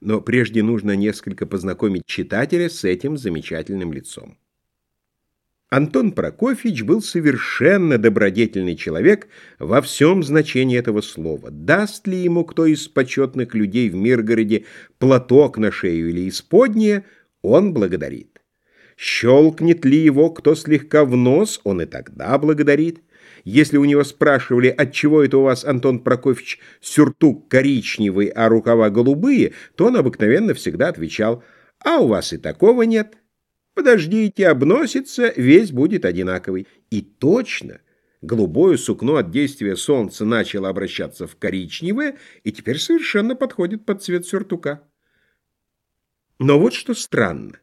Но прежде нужно несколько познакомить читателя с этим замечательным лицом. Антон Прокофьевич был совершенно добродетельный человек во всем значении этого слова. Даст ли ему кто из почетных людей в Миргороде платок на шею или исподнее, он благодарит. Щелкнет ли его кто слегка в нос, он и тогда благодарит. Если у него спрашивали, от чего это у вас, Антон Прокофьевич, сюртук коричневый, а рукава голубые, то он обыкновенно всегда отвечал, а у вас и такого нет. Подождите, обносится, весь будет одинаковый. И точно, голубое сукно от действия солнца начало обращаться в коричневое и теперь совершенно подходит под цвет сюртука. Но вот что странно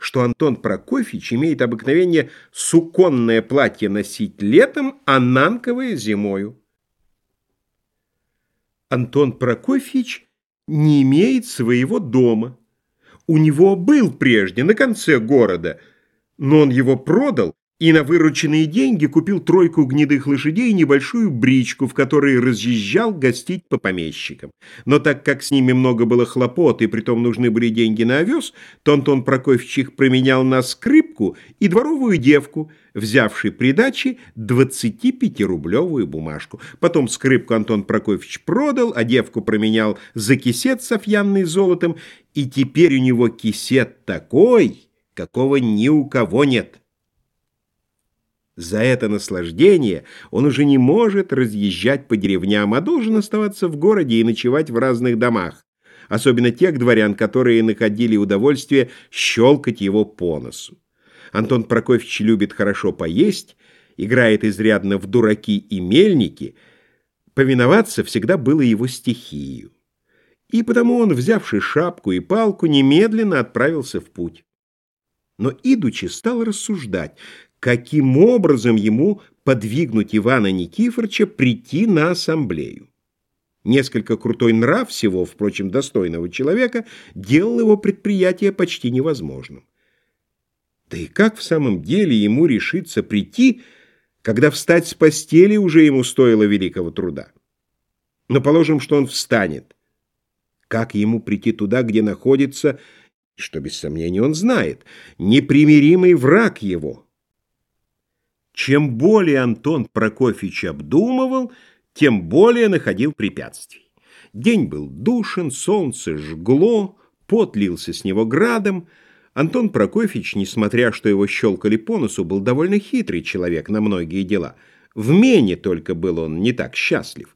что Антон Прокофьевич имеет обыкновение суконное платье носить летом, а нанковое зимою. Антон Прокофьевич не имеет своего дома. У него был прежде, на конце города, но он его продал и на вырученные деньги купил тройку гнедых лошадей и небольшую бричку, в которой разъезжал гостить по помещикам. Но так как с ними много было хлопот, и притом нужны были деньги на овес, то Антон Прокофьевич их променял на скрипку и дворовую девку, взявший при даче 25-рублевую бумажку. Потом скрипку Антон Прокофьевич продал, а девку променял за кисет с офьянной золотом, и теперь у него кисет такой, какого ни у кого нет. За это наслаждение он уже не может разъезжать по деревням, а должен оставаться в городе и ночевать в разных домах, особенно тех дворян, которые находили удовольствие щелкать его по носу. Антон Прокофьевич любит хорошо поесть, играет изрядно в дураки и мельники, повиноваться всегда было его стихией. И потому он, взявший шапку и палку, немедленно отправился в путь. Но, идучи, стал рассуждать, каким образом ему подвигнуть Ивана Никифоровича прийти на ассамблею. Несколько крутой нрав всего, впрочем, достойного человека, делал его предприятие почти невозможным. Да и как в самом деле ему решиться прийти, когда встать с постели уже ему стоило великого труда? Но положим, что он встанет. Как ему прийти туда, где находится, что без сомнения он знает, непримиримый враг его — чем более Антон Прокофьевич обдумывал, тем более находил препятствий. День был душен, солнце жгло, пот лился с него градом. Антон Прокофьевич, несмотря что его щелкали по носу, был довольно хитрый человек на многие дела. В мене только был он не так счастлив.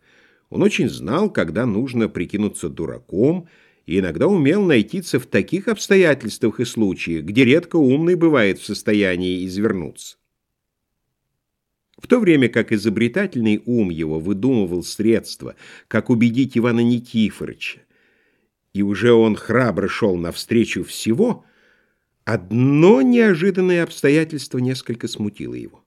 Он очень знал, когда нужно прикинуться дураком, и иногда умел найтиться в таких обстоятельствах и случаях, где редко умный бывает в состоянии извернуться. В то время как изобретательный ум его выдумывал средства, как убедить Ивана Никифоровича, и уже он храбро шел навстречу всего, одно неожиданное обстоятельство несколько смутило его.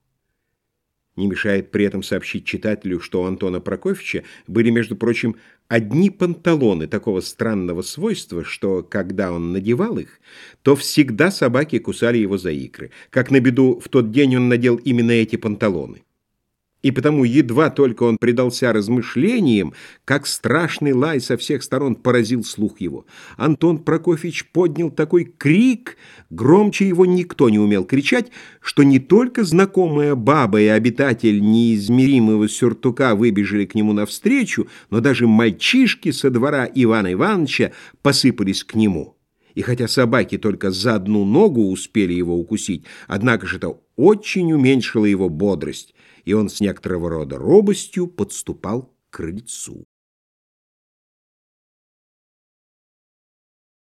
Не мешает при этом сообщить читателю, что у Антона Прокофьевича были, между прочим, одни панталоны такого странного свойства, что, когда он надевал их, то всегда собаки кусали его за икры. Как на беду, в тот день он надел именно эти панталоны. И потому едва только он предался размышлениям, как страшный лай со всех сторон поразил слух его. Антон Прокофьевич поднял такой крик, громче его никто не умел кричать, что не только знакомая баба и обитатель неизмеримого сюртука выбежали к нему навстречу, но даже мальчишки со двора Ивана Ивановича посыпались к нему. И хотя собаки только за одну ногу успели его укусить, однако же это очень уменьшило его бодрость, и он с некоторого рода робостью подступал к крыльцу.